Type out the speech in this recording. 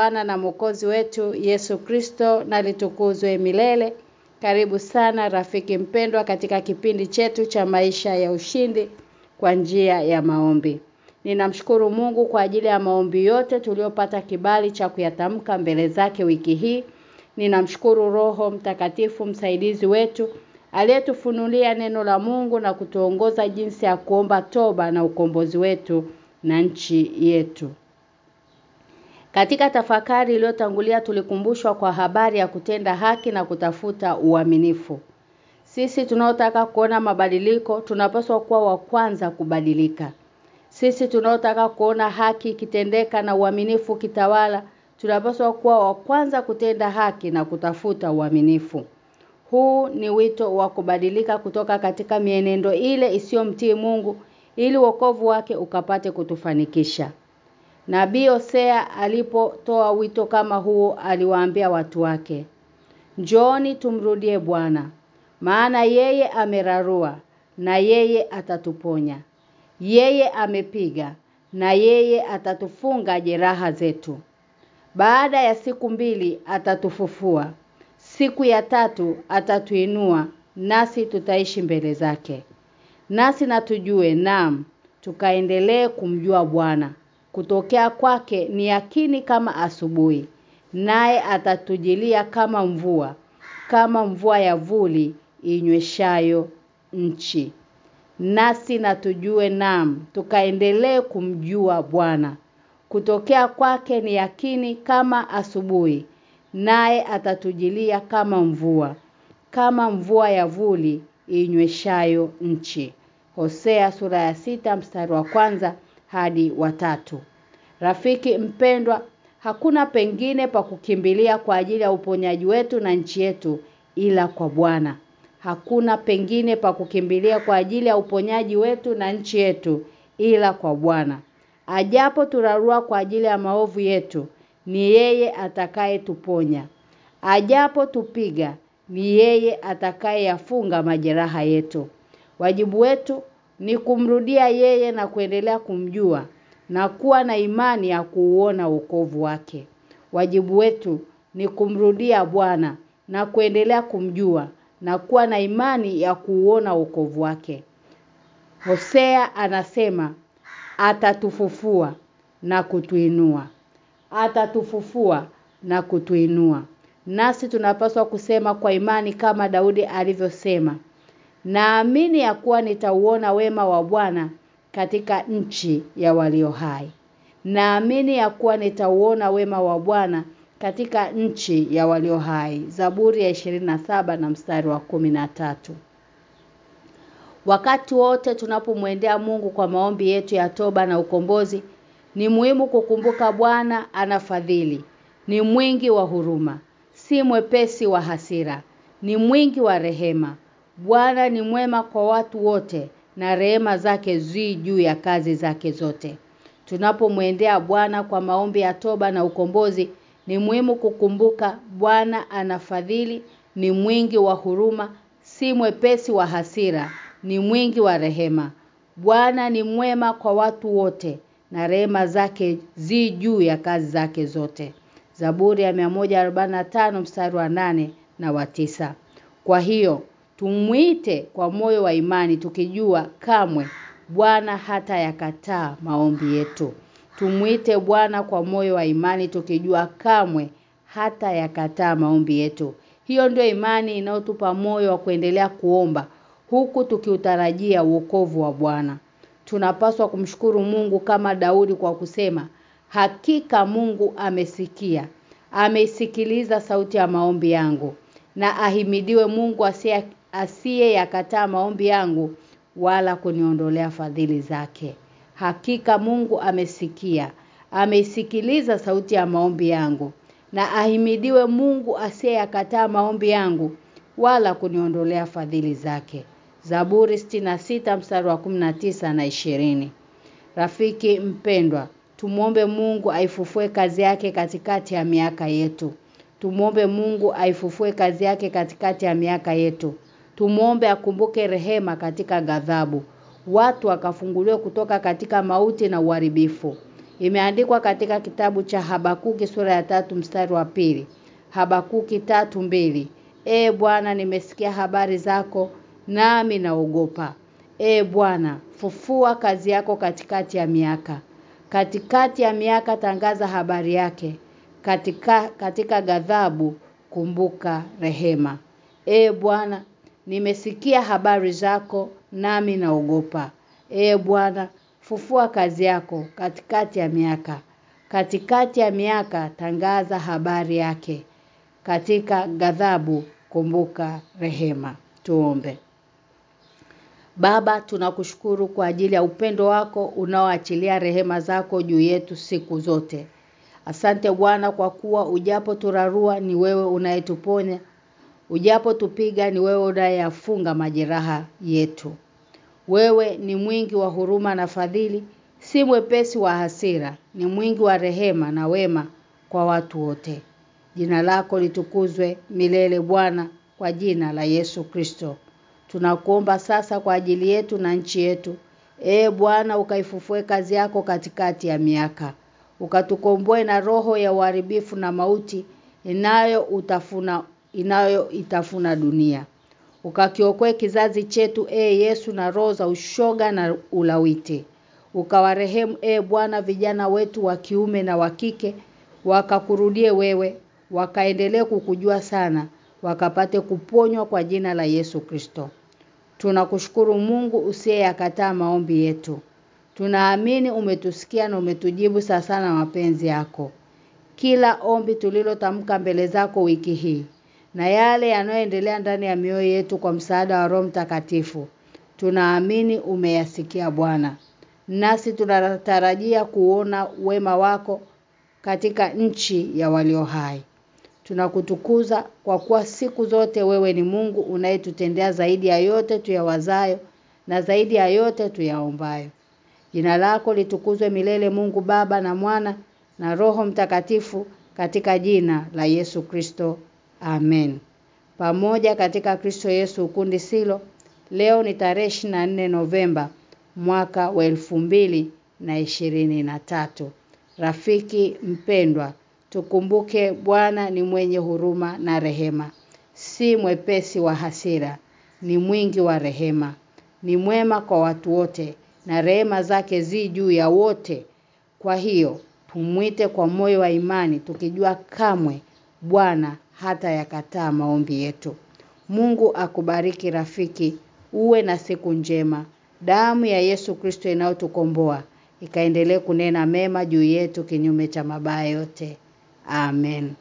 Bwana na Mwokozi wetu Yesu Kristo na litukuzwe milele. Karibu sana rafiki mpendwa katika kipindi chetu cha maisha ya ushindi kwa njia ya maombi. Ninamshukuru Mungu kwa ajili ya maombi yote tuliyopata kibali cha kuyatamka mbele zake wiki hii. Ninamshukuru Roho Mtakatifu msaidizi wetu aliyetufunulia neno la Mungu na kutuongoza jinsi ya kuomba toba na ukombozi wetu na nchi yetu. Katika tafakari iliyotangulia tulikumbushwa kwa habari ya kutenda haki na kutafuta uaminifu. Sisi tunaotaka kuona mabadiliko tunapaswa kuwa wa kwanza kubadilika. Sisi tunaotaka kuona haki kitendeka na uaminifu kitawala tunapaswa kuwa wa kwanza kutenda haki na kutafuta uaminifu. Huu ni wito wa kubadilika kutoka katika mienendo ile isiyomtii Mungu ili wokovu wake ukapate kutufanikisha. Nabii Hosea alipotoa wito kama huo aliwaambia watu wake. Njooni tumrudie Bwana, maana yeye amerarua na yeye atatuponya. Yeye amepiga na yeye atatufunga jeraha zetu. Baada ya siku mbili atatufufua. Siku ya tatu atatuinua nasi tutaishi mbele zake. Nasi natujue naam tukaendelee kumjua Bwana. Kutokea kwake ni yakini kama asubuhi. Naye atatujilia kama mvua, kama mvua ya vuli inyweshayo nchi. Nasi na tujue tukaendelee kumjua Bwana. Kutokea kwake ni yakini kama asubuhi. Naye atatujilia kama mvua, kama mvua ya vuli inyweshayo nchi. Hosea sura ya sita mstari wa kwanza hadi watatu. Rafiki mpendwa, hakuna pengine pa kukimbilia kwa ajili ya uponyaji wetu na nchi yetu ila kwa Bwana. Hakuna pengine pa kukimbilia kwa ajili ya uponyaji wetu na nchi yetu ila kwa Bwana. Ajapo turarua kwa ajili ya maovu yetu, ni yeye atakayetuponya. Ajapo tupiga, ni yeye atakayeyafunga majeraha yetu. Wajibu wetu ni kumrudia yeye na kuendelea kumjua na kuwa na imani ya kuuona wokovu wake. Wajibu wetu ni kumrudia Bwana na kuendelea kumjua na kuwa na imani ya kuuona wokovu wake. Hosea anasema atatufufua na kutuinua. Atatufufua na kutuinua. Nasi tunapaswa kusema kwa imani kama Daudi alivyosema. Naamini ya kuwa nitauona wema wa Bwana katika nchi ya walio hai. Naamini ya kuwa nitauona wema wa Bwana katika nchi ya walio hai. Zaburi ya 27 na mstari wa 13. Wakati wote tunapomwendea Mungu kwa maombi yetu ya toba na ukombozi, ni muhimu kukumbuka Bwana anafadhili, ni mwingi wa huruma, si mwepesi wa hasira, ni mwingi wa rehema. Bwana ni mwema kwa watu wote na rehema zake zi juu ya kazi zake zote. Tunapomwendea Bwana kwa maombi ya toba na ukombozi, ni muhimu kukumbuka Bwana anafadhili, ni mwingi wa huruma, si mwepesi wa hasira, ni mwingi wa rehema. Bwana ni mwema kwa watu wote na rehema zake zi juu ya kazi zake zote. Zaburi ya 145 mstari wa nane na wa tisa. Kwa hiyo tumuite kwa moyo wa imani tukijua kamwe Bwana hata yakataa maombi yetu. Tumuite Bwana kwa moyo wa imani tukijua kamwe hata yakataa maombi yetu. Hiyo ndio imani inayotupa moyo wa kuendelea kuomba huku tukiutarajia wokovu wa Bwana. Tunapaswa kumshukuru Mungu kama Daudi kwa kusema, hakika Mungu amesikia, ameisikiliza sauti ya maombi yangu na ahimidiwe Mungu asiye asiye yakataa maombi yangu wala kuniondolea fadhili zake. Hakika Mungu amesikia, ameisikiliza sauti ya maombi yangu na ahimidiwe Mungu asiye yakataa maombi yangu wala kuniondolea fadhili zake. Zaburi 66 mstari wa 19 na 20. Rafiki mpendwa, tumuombe Mungu aifufue kazi yake katikati ya miaka yetu. Tumuombe Mungu aifufue kazi yake katikati ya miaka yetu. Tumuombe akumbuke rehema katika ghadhabu. Watu wakafunguliwe kutoka katika mauti na uharibifu. Imeandikwa katika kitabu cha Habakuki sura ya tatu mstari wa pili. Habakuki tatu mbili. E Bwana nimesikia habari zako nami naogopa. E Bwana fufua kazi yako katikati ya miaka. Katikati ya miaka tangaza habari yake. Katika katika ghadhabu kumbuka rehema. E Bwana nimesikia habari zako nami naogopa. Ee Bwana fufua kazi yako katikati ya miaka. Katikati ya miaka tangaza habari yake. Katika ghadhabu kumbuka rehema. Tuombe. Baba tunakushukuru kwa ajili ya upendo wako unaoachilia rehema zako juu yetu siku zote. Asante Bwana kwa kuwa ujapo turarua ni wewe unayetuponya. Ujapo tupiga ni wewe unayeyafunga majeraha yetu. Wewe ni mwingi wa huruma na fadhili, si mwepesi wa hasira, ni mwingi wa rehema na wema kwa watu wote. Jina lako litukuzwe milele Bwana kwa jina la Yesu Kristo. Tunakuomba sasa kwa ajili yetu na nchi yetu. E Bwana ukaifufue kazi yako katikati ya miaka. Ukatukomboe na roho ya uharibifu na mauti inayo utafuna inayo itafuna dunia. Ukakiokoe kizazi chetu e Yesu na roho za ushoga na ulawiti. Ukawarehemu e Bwana vijana wetu wa kiume na wa kike wakakurudie wewe wakaendelee kukujua sana wakapate kuponywa kwa jina la Yesu Kristo. Tunakushukuru Mungu usiyeyakataa maombi yetu. Tunaamini umetusikia na umetujibu sasa na mapenzi yako. Kila ombi tulilotamka mbele zako wiki hii na yale yanayoendelea ndani ya mioyo yetu kwa msaada wa Roho Mtakatifu. Tunaamini umeyasikia Bwana. Nasi tunatarajia kuona wema wako katika nchi ya walio hai. Tunakutukuza kwa kuwa siku zote wewe ni Mungu unayetutendea zaidi ya yote tuyawazayo na zaidi ya yote tuyaombayo. Jina lako litukuzwe milele Mungu Baba na Mwana na Roho Mtakatifu katika jina la Yesu Kristo. Amen. Pamoja katika Kristo Yesu ukundi silo. Leo ni tarehe 24 Novemba mwaka wa na ishirini na tatu. Rafiki mpendwa, tukumbuke Bwana ni mwenye huruma na rehema. Si mwepesi wa hasira, ni mwingi wa rehema. Ni mwema kwa watu wote na rehema zake zi juu ya wote. Kwa hiyo, tumwite kwa moyo wa imani tukijua kamwe Bwana hata yakataa maombi yetu. Mungu akubariki rafiki, uwe na siku njema. Damu ya Yesu Kristo inayotukomboa ikaendelee kunena mema juu yetu kinyume cha mabaya yote. Amen.